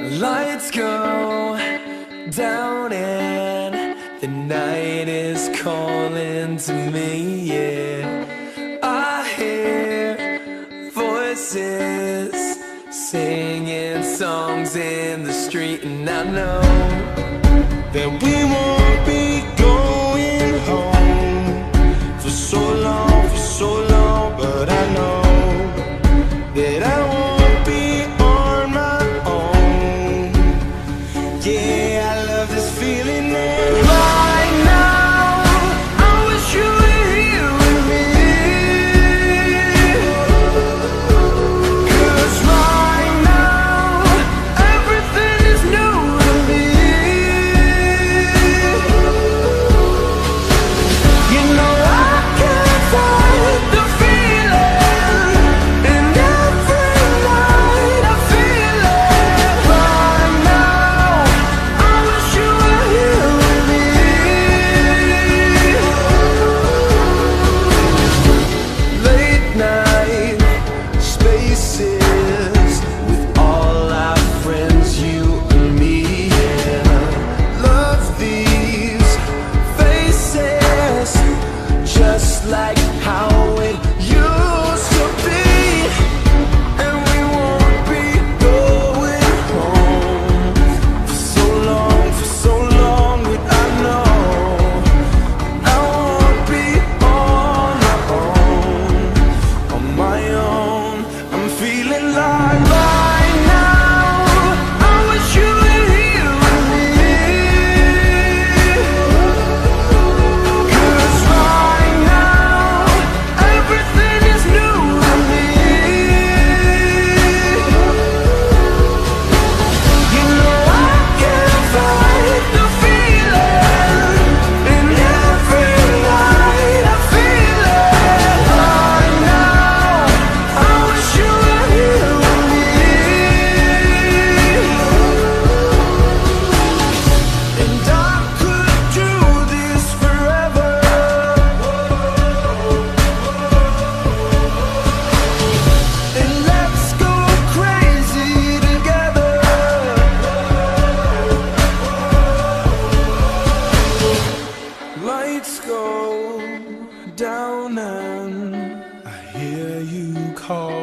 Lights go down and the night is calling to me, yeah. I hear voices singing songs in the street and I know that we won't places. call.